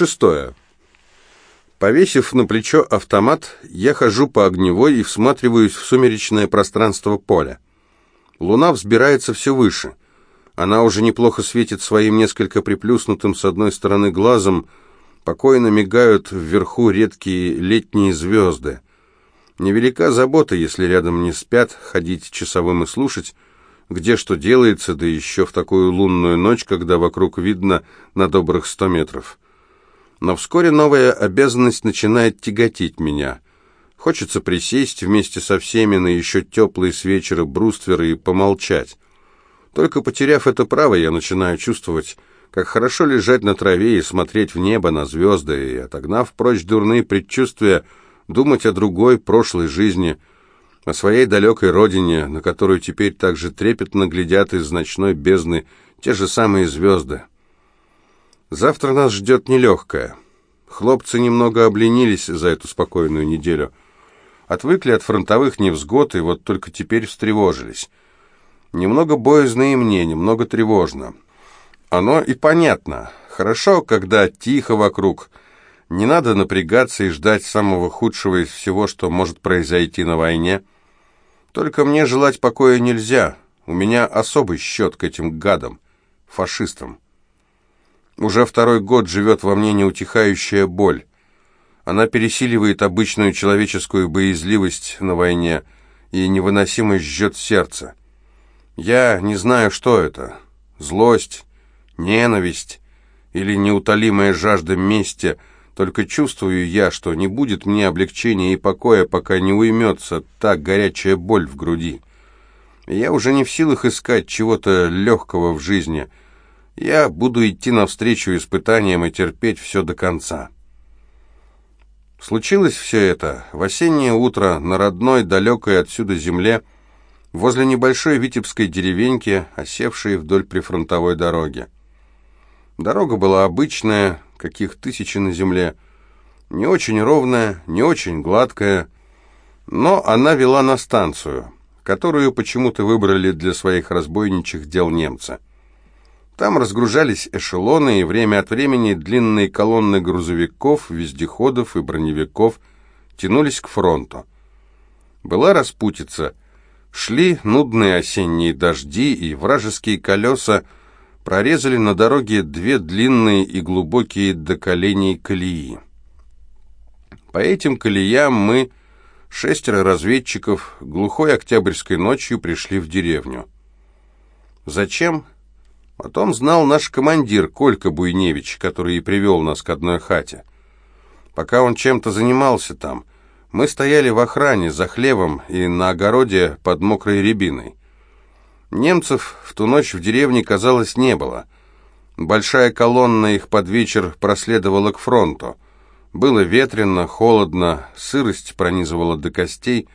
Шестое. Повесив на плечо автомат, я хожу по огневой и всматриваюсь в сумеречное пространство поля. Луна взбирается все выше. Она уже неплохо светит своим несколько приплюснутым с одной стороны глазом, покойно мигают вверху редкие летние звезды. Невелика забота, если рядом не спят, ходить часовым и слушать, где что делается, да еще в такую лунную ночь, когда вокруг видно на добрых сто метров. Но вскоре новая обязанность начинает тяготить меня. Хочется присесть вместе со всеми на еще теплые с вечера брустверы и помолчать. Только потеряв это право, я начинаю чувствовать, как хорошо лежать на траве и смотреть в небо на звезды, и, отогнав прочь дурные предчувствия, думать о другой, прошлой жизни, о своей далекой родине, на которую теперь так же трепетно глядят из ночной бездны те же самые звезды. Завтра нас ждет нелегкое. Хлопцы немного обленились за эту спокойную неделю. Отвыкли от фронтовых невзгод и вот только теперь встревожились. Немного боязно и мне, немного тревожно. Оно и понятно. Хорошо, когда тихо вокруг. Не надо напрягаться и ждать самого худшего из всего, что может произойти на войне. Только мне желать покоя нельзя. У меня особый счет к этим гадам, фашистам. Уже второй год живет во мне неутихающая боль. Она пересиливает обычную человеческую боязливость на войне и невыносимо жжет сердце. Я не знаю, что это. Злость, ненависть или неутолимая жажда мести, только чувствую я, что не будет мне облегчения и покоя, пока не уймется та горячая боль в груди. Я уже не в силах искать чего-то легкого в жизни — я буду идти навстречу испытаниям и терпеть все до конца. Случилось все это в осеннее утро на родной, далекой отсюда земле, возле небольшой витебской деревеньки, осевшей вдоль прифронтовой дороги. Дорога была обычная, каких тысячи на земле, не очень ровная, не очень гладкая, но она вела на станцию, которую почему-то выбрали для своих разбойничьих дел немцы. Там разгружались эшелоны, и время от времени длинные колонны грузовиков, вездеходов и броневиков тянулись к фронту. Была распутица. Шли нудные осенние дожди, и вражеские колеса прорезали на дороге две длинные и глубокие до коленей колеи. По этим колеям мы, шестеро разведчиков, глухой октябрьской ночью пришли в деревню. Зачем? Потом знал наш командир Колька Буйневич, который и привел нас к одной хате. Пока он чем-то занимался там, мы стояли в охране за хлебом и на огороде под мокрой рябиной. Немцев в ту ночь в деревне, казалось, не было. Большая колонна их под вечер проследовала к фронту. Было ветрено, холодно, сырость пронизывала до костей.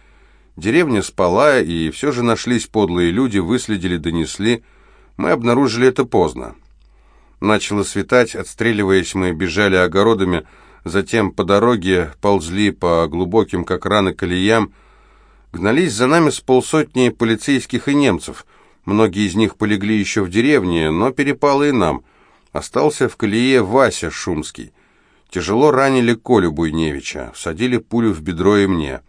Деревня спала, и все же нашлись подлые люди, выследили, донесли — мы обнаружили это поздно. Начало светать, отстреливаясь, мы бежали огородами, затем по дороге ползли по глубоким, как раны, колеям. Гнались за нами с полсотни полицейских и немцев. Многие из них полегли еще в деревне, но перепало и нам. Остался в колее Вася Шумский. Тяжело ранили Колю Буйневича, всадили пулю в бедро и мне.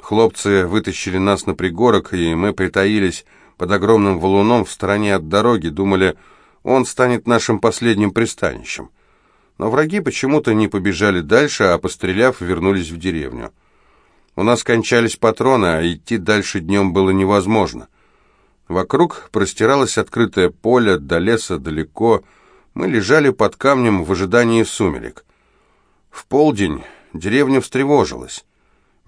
Хлопцы вытащили нас на пригорок, и мы притаились под огромным валуном в стороне от дороги, думали, он станет нашим последним пристанищем. Но враги почему-то не побежали дальше, а постреляв, вернулись в деревню. У нас кончались патроны, а идти дальше днем было невозможно. Вокруг простиралось открытое поле, до леса далеко. Мы лежали под камнем в ожидании сумерек. В полдень деревня встревожилась.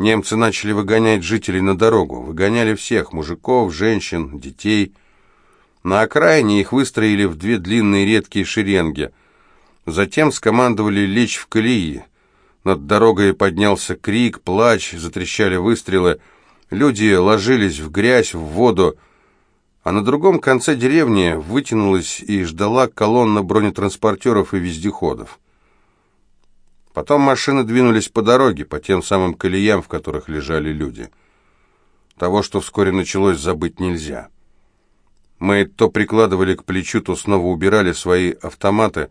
Немцы начали выгонять жителей на дорогу. Выгоняли всех – мужиков, женщин, детей. На окраине их выстроили в две длинные редкие шеренги. Затем скомандовали лечь в колеи. Над дорогой поднялся крик, плач, затрещали выстрелы. Люди ложились в грязь, в воду. А на другом конце деревни вытянулась и ждала колонна бронетранспортеров и вездеходов. Потом машины двинулись по дороге, по тем самым колеям, в которых лежали люди. Того, что вскоре началось, забыть нельзя. Мы то прикладывали к плечу, то снова убирали свои автоматы,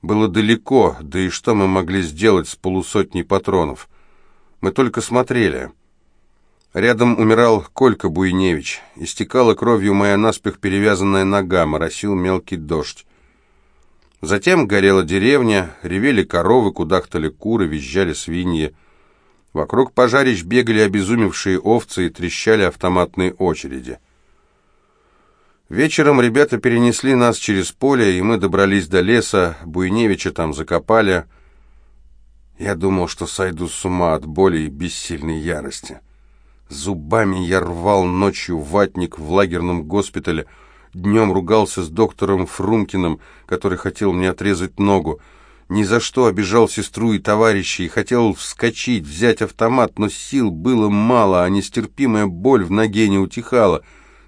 было далеко, да и что мы могли сделать с полусотней патронов? Мы только смотрели. Рядом умирал Колька Буйневич. Истекала кровью моя наспех перевязанная нога, моросил мелкий дождь. Затем горела деревня, ревели коровы, кудахтали куры, визжали свиньи. Вокруг пожарищ бегали обезумевшие овцы и трещали автоматные очереди. Вечером ребята перенесли нас через поле, и мы добрались до леса, Буйневича там закопали. Я думал, что сойду с ума от боли и бессильной ярости. Зубами я рвал ночью ватник в лагерном госпитале, днем ругался с доктором Фрумкиным, который хотел мне отрезать ногу. Ни за что обижал сестру и товарищей, хотел вскочить, взять автомат, но сил было мало, а нестерпимая боль в ноге не утихала.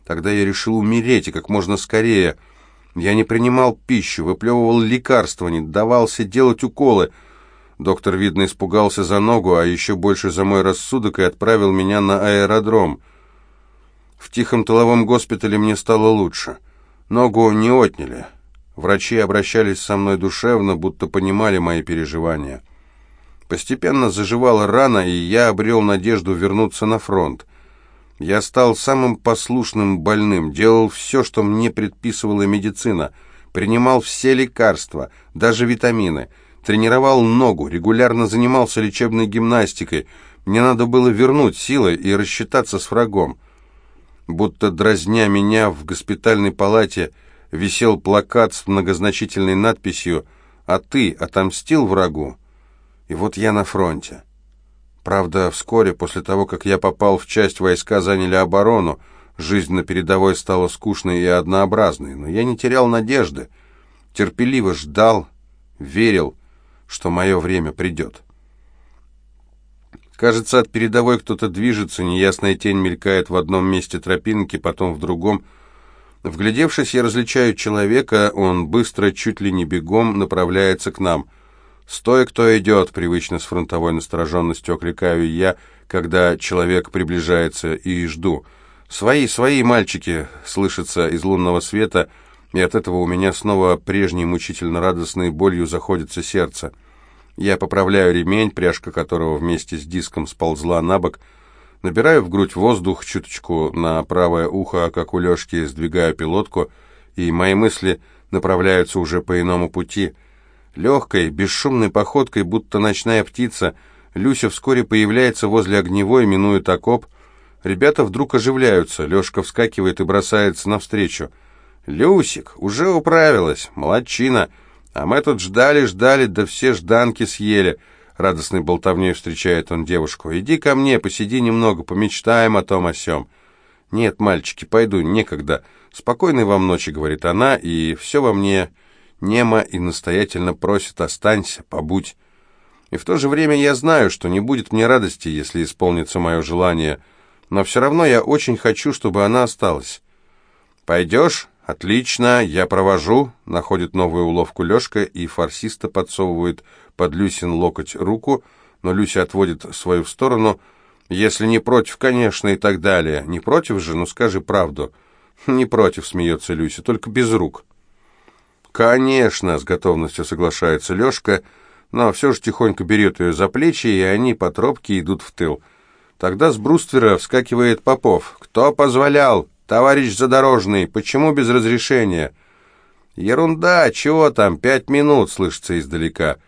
Тогда я решил умереть, и как можно скорее. Я не принимал пищу, выплевывал лекарства, не давался делать уколы — Доктор, видно, испугался за ногу, а еще больше за мой рассудок и отправил меня на аэродром. В тихом тыловом госпитале мне стало лучше. Ногу не отняли. Врачи обращались со мной душевно, будто понимали мои переживания. Постепенно заживала рана, и я обрел надежду вернуться на фронт. Я стал самым послушным больным, делал все, что мне предписывала медицина, принимал все лекарства, даже витамины — тренировал ногу, регулярно занимался лечебной гимнастикой. Мне надо было вернуть силы и рассчитаться с врагом. Будто дразня меня в госпитальной палате висел плакат с многозначительной надписью «А ты отомстил врагу?» И вот я на фронте. Правда, вскоре после того, как я попал в часть, войска заняли оборону, жизнь на передовой стала скучной и однообразной, но я не терял надежды, терпеливо ждал, верил, что мое время придет. Кажется, от передовой кто-то движется, неясная тень мелькает в одном месте тропинки, потом в другом. Вглядевшись, я различаю человека, он быстро, чуть ли не бегом, направляется к нам. «Стой, кто идет!» — привычно с фронтовой настороженностью окликаю я, когда человек приближается, и жду. «Свои, свои мальчики!» — слышится из лунного света — и от этого у меня снова прежней мучительно радостной болью заходится сердце. Я поправляю ремень, пряжка которого вместе с диском сползла на бок, набираю в грудь воздух, чуточку на правое ухо, как у Лешки, сдвигаю пилотку, и мои мысли направляются уже по иному пути. Легкой, бесшумной походкой, будто ночная птица, Люся вскоре появляется возле огневой, минует окоп. Ребята вдруг оживляются, Лешка вскакивает и бросается навстречу. «Люсик, уже управилась, молодчина. А мы тут ждали-ждали, да все жданки съели». Радостной болтовней встречает он девушку. «Иди ко мне, посиди немного, помечтаем о том о сём». «Нет, мальчики, пойду, некогда. Спокойной вам ночи», — говорит она, и все во мне немо и настоятельно просит «останься, побудь». И в то же время я знаю, что не будет мне радости, если исполнится мое желание, но все равно я очень хочу, чтобы она осталась. «Пойдешь?» «Отлично, я провожу», — находит новую уловку Лешка и фарсиста подсовывает под Люсин локоть руку, но Люся отводит свою в сторону. «Если не против, конечно, и так далее. Не против же? Ну скажи правду». «Не против», — смеется Люся, — «только без рук». «Конечно», — с готовностью соглашается Лешка, но все же тихонько берет ее за плечи, и они по тропке идут в тыл. Тогда с бруствера вскакивает Попов. «Кто позволял?» «Товарищ Задорожный, почему без разрешения?» «Ерунда, чего там, пять минут», — слышится издалека.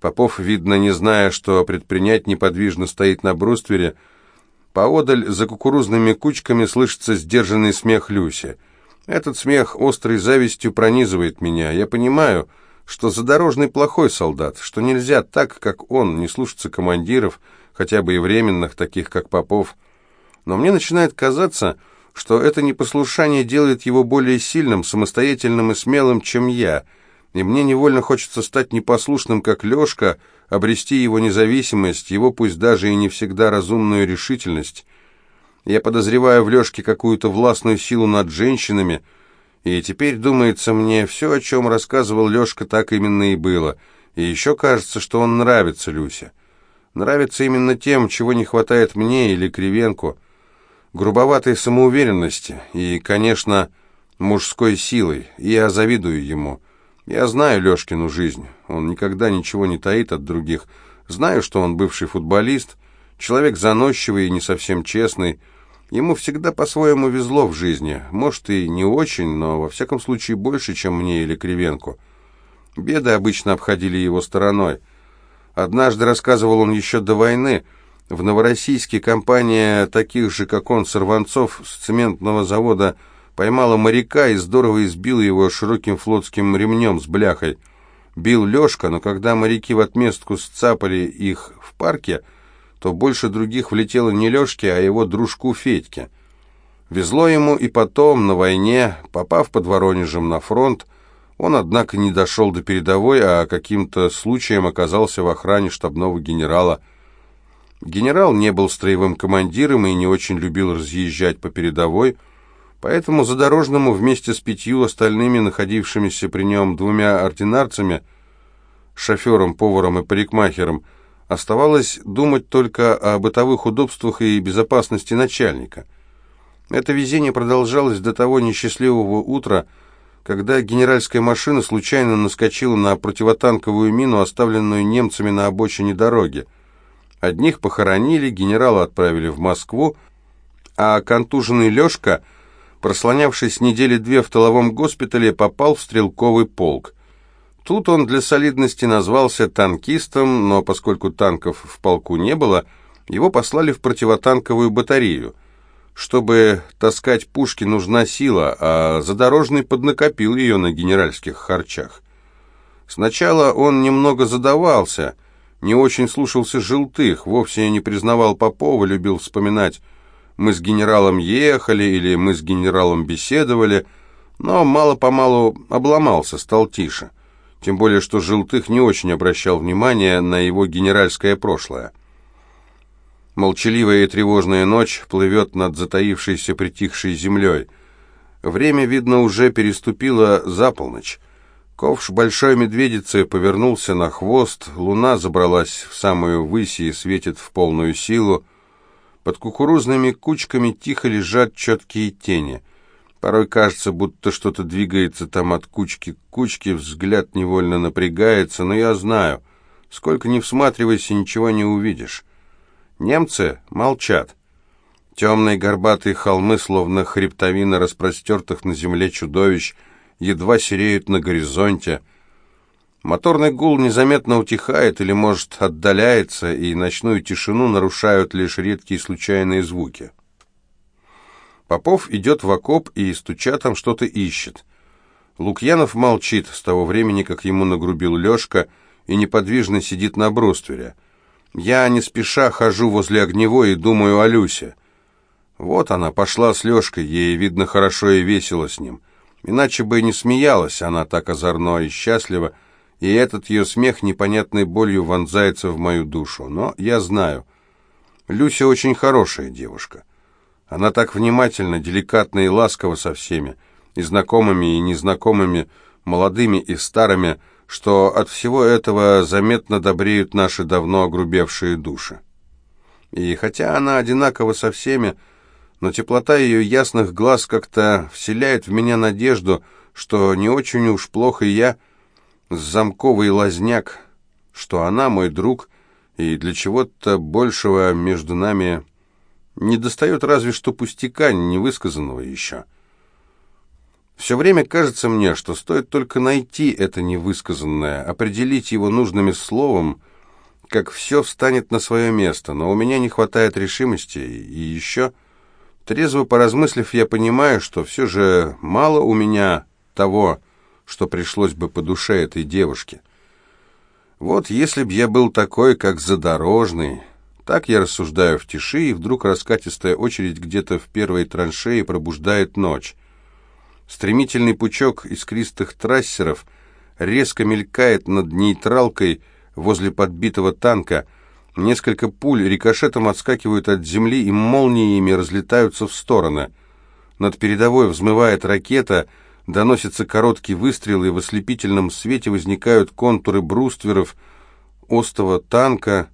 Попов, видно, не зная, что предпринять, неподвижно стоит на бруствере. Поодаль за кукурузными кучками слышится сдержанный смех Люси. Этот смех острой завистью пронизывает меня. Я понимаю, что Задорожный плохой солдат, что нельзя так, как он, не слушаться командиров, хотя бы и временных, таких как Попов. Но мне начинает казаться что это непослушание делает его более сильным, самостоятельным и смелым, чем я, и мне невольно хочется стать непослушным, как Лешка, обрести его независимость, его пусть даже и не всегда разумную решительность. Я подозреваю в Лешке какую-то властную силу над женщинами, и теперь, думается мне, все, о чем рассказывал Лешка, так именно и было. И еще кажется, что он нравится Люсе. Нравится именно тем, чего не хватает мне или Кривенку грубоватой самоуверенности и, конечно, мужской силой. Я завидую ему. Я знаю Лешкину жизнь. Он никогда ничего не таит от других. Знаю, что он бывший футболист, человек заносчивый и не совсем честный. Ему всегда по-своему везло в жизни. Может, и не очень, но во всяком случае больше, чем мне или Кривенку. Беды обычно обходили его стороной. Однажды, рассказывал он еще до войны, в Новороссийске компания таких же, как он, сорванцов с цементного завода поймала моряка и здорово избила его широким флотским ремнем с бляхой. Бил Лешка, но когда моряки в отместку сцапали их в парке, то больше других влетело не Лешке, а его дружку Федьке. Везло ему и потом, на войне, попав под Воронежем на фронт, он, однако, не дошел до передовой, а каким-то случаем оказался в охране штабного генерала. Генерал не был строевым командиром и не очень любил разъезжать по передовой, поэтому Задорожному вместе с пятью остальными, находившимися при нем двумя ординарцами, шофером, поваром и парикмахером, оставалось думать только о бытовых удобствах и безопасности начальника. Это везение продолжалось до того несчастливого утра, когда генеральская машина случайно наскочила на противотанковую мину, оставленную немцами на обочине дороги. Одних похоронили, генерала отправили в Москву, а контуженный Лешка, прослонявшись недели две в тыловом госпитале, попал в стрелковый полк. Тут он для солидности назвался танкистом, но поскольку танков в полку не было, его послали в противотанковую батарею – чтобы таскать пушки, нужна сила, а Задорожный поднакопил ее на генеральских харчах. Сначала он немного задавался, не очень слушался желтых, вовсе не признавал Попова, любил вспоминать «мы с генералом ехали» или «мы с генералом беседовали», но мало-помалу обломался, стал тише. Тем более, что Желтых не очень обращал внимания на его генеральское прошлое. Молчаливая и тревожная ночь плывет над затаившейся притихшей землей. Время, видно, уже переступило за полночь. Ковш большой медведицы повернулся на хвост, луна забралась в самую высь и светит в полную силу. Под кукурузными кучками тихо лежат четкие тени. Порой кажется, будто что-то двигается там от кучки к кучке, взгляд невольно напрягается, но я знаю, сколько ни всматривайся, ничего не увидишь. Немцы молчат. Темные горбатые холмы, словно хребтовина распростертых на земле чудовищ, едва сереют на горизонте. Моторный гул незаметно утихает или, может, отдаляется, и ночную тишину нарушают лишь редкие случайные звуки. Попов идет в окоп и, стуча там, что-то ищет. Лукьянов молчит с того времени, как ему нагрубил Лешка, и неподвижно сидит на бруствере. Я не спеша хожу возле огневой и думаю о Люсе. Вот она пошла с Лешкой, ей, видно, хорошо и весело с ним. Иначе бы не смеялась она так озорно и счастливо, и этот ее смех непонятной болью вонзается в мою душу. Но я знаю, Люся очень хорошая девушка. Она так внимательно, деликатно и ласково со всеми, и знакомыми, и незнакомыми, молодыми и старыми, что от всего этого заметно добреют наши давно огрубевшие души. И хотя она одинакова со всеми, но теплота ее ясных глаз как-то вселяет в меня надежду, что не очень уж плохо я, замковый лазняк, что она мой друг, и для чего-то большего между нами не достает разве что пустяка, невысказанного еще. Все время кажется мне, что стоит только найти это невысказанное, определить его нужными словом, как все встанет на свое место, но у меня не хватает решимости, и еще, трезво поразмыслив, я понимаю, что все же мало у меня того, что пришлось бы по душе этой девушке. Вот если б я был такой, как Задорожный, так я рассуждаю в тиши, и вдруг раскатистая очередь где-то в первой траншеи пробуждает ночь. Стремительный пучок искристых трассеров резко мелькает над нейтралкой возле подбитого танка. Несколько пуль рикошетом отскакивают от земли и молниями разлетаются в стороны. Над передовой взмывает ракета, доносится короткий выстрел, и в ослепительном свете возникают контуры брустверов, остова танка,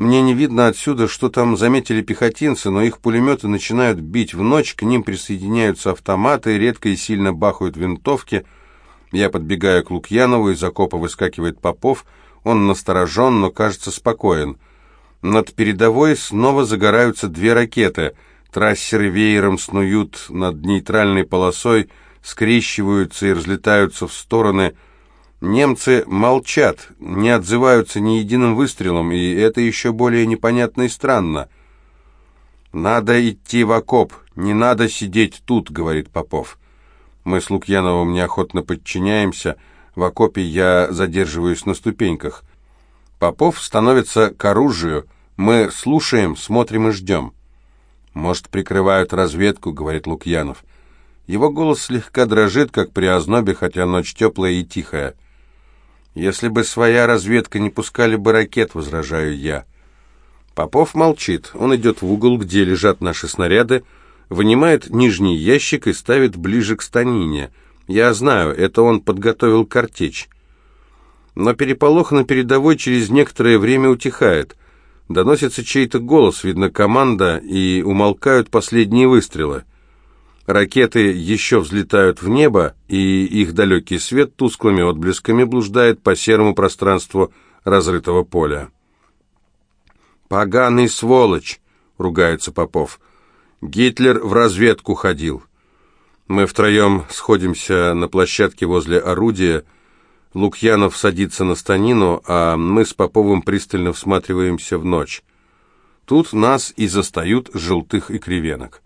мне не видно отсюда, что там заметили пехотинцы, но их пулеметы начинают бить в ночь, к ним присоединяются автоматы, редко и сильно бахают винтовки. Я подбегаю к Лукьянову, из окопа выскакивает Попов. Он насторожен, но кажется спокоен. Над передовой снова загораются две ракеты. Трассеры веером снуют над нейтральной полосой, скрещиваются и разлетаются в стороны. Немцы молчат, не отзываются ни единым выстрелом, и это еще более непонятно и странно. «Надо идти в окоп, не надо сидеть тут», — говорит Попов. Мы с Лукьяновым неохотно подчиняемся. В окопе я задерживаюсь на ступеньках. Попов становится к оружию. Мы слушаем, смотрим и ждем. «Может, прикрывают разведку», — говорит Лукьянов. Его голос слегка дрожит, как при ознобе, хотя ночь теплая и тихая. «Если бы своя разведка, не пускали бы ракет», — возражаю я. Попов молчит. Он идет в угол, где лежат наши снаряды, вынимает нижний ящик и ставит ближе к станине. Я знаю, это он подготовил картечь. Но переполох на передовой через некоторое время утихает. Доносится чей-то голос, видно команда, и умолкают последние выстрелы. Ракеты еще взлетают в небо, и их далекий свет тусклыми отблесками блуждает по серому пространству разрытого поля. «Поганый сволочь!» — ругается Попов. Гитлер в разведку ходил. Мы втроем сходимся на площадке возле орудия. Лукьянов садится на станину, а мы с Поповым пристально всматриваемся в ночь. Тут нас и застают желтых и кривенок.